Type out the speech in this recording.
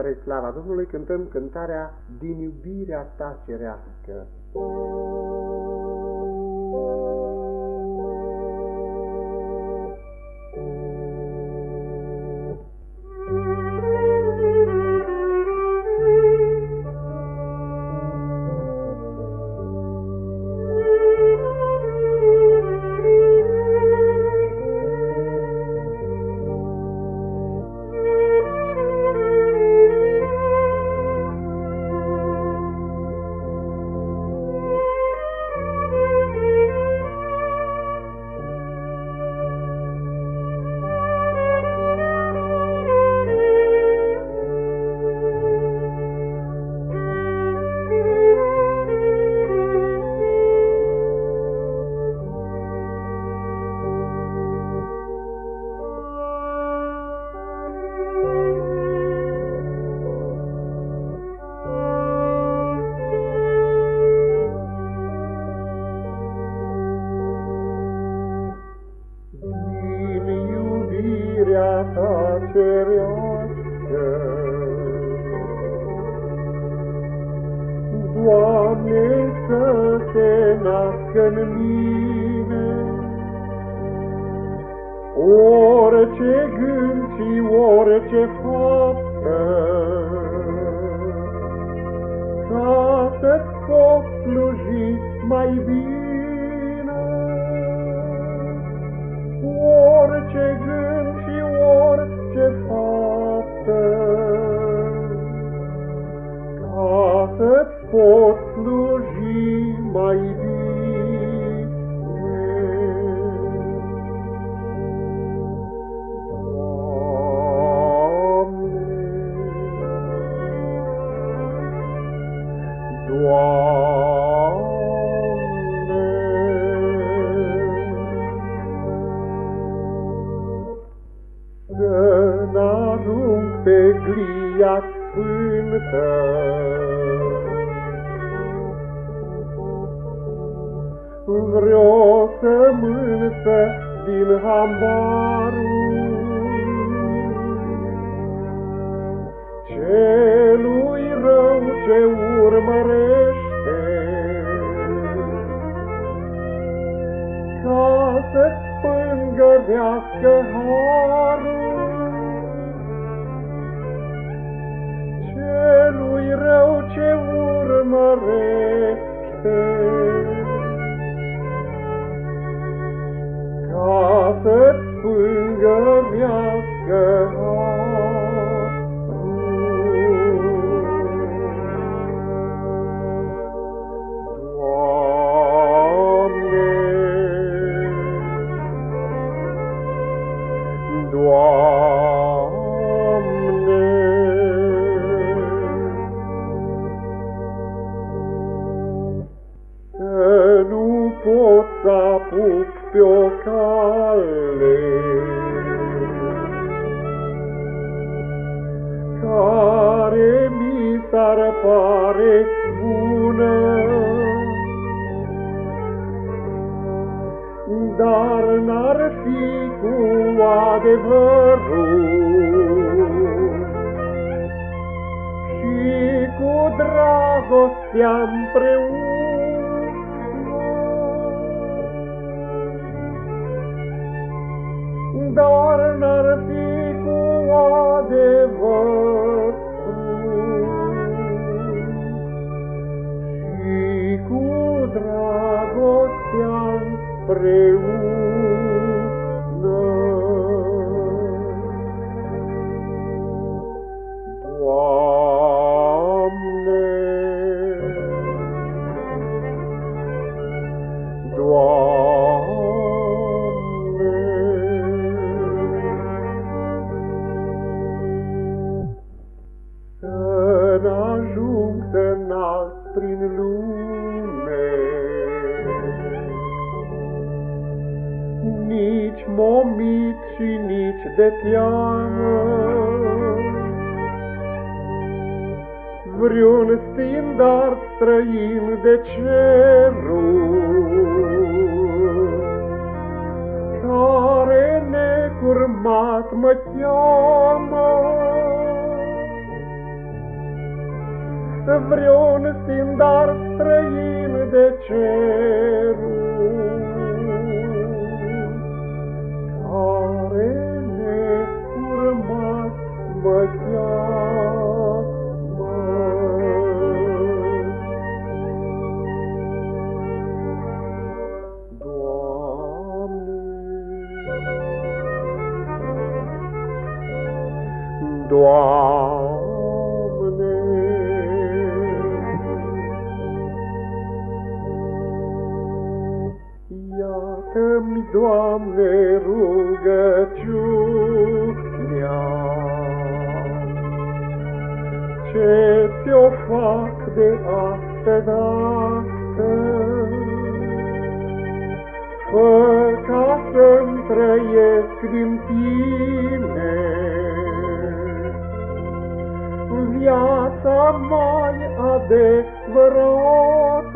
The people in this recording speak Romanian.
Spre slava Domnului cântăm cântarea Din iubirea ta cerească. Cerească. Doamne, să te nască în mine orice gând și orice faptă, ca să-ți pot sluji mai bine. Pot sluji mai bine. Să n-ajung pe glia sfântă, Vreo sămânță din hambarul celui rău ce urmărește, ca să-ți spângărească harul. Să nu pot să apuc pe o cale care mi s-ar pare dar n-ar fi cu adevărul și cu dragostea împreună. dar n-ar fi cu adevăr împreună. Doamne, nici momit și nici de teamă, vreun standard străin de cerul, care necurmat mă cheamă. vreun stindar străin de cerul, Doamne, Iată-mi, Doamne, rugăciunea, Ce ți-o fac de astădată, Fă ca să-mi trăiesc din tine, viața mai adevărată.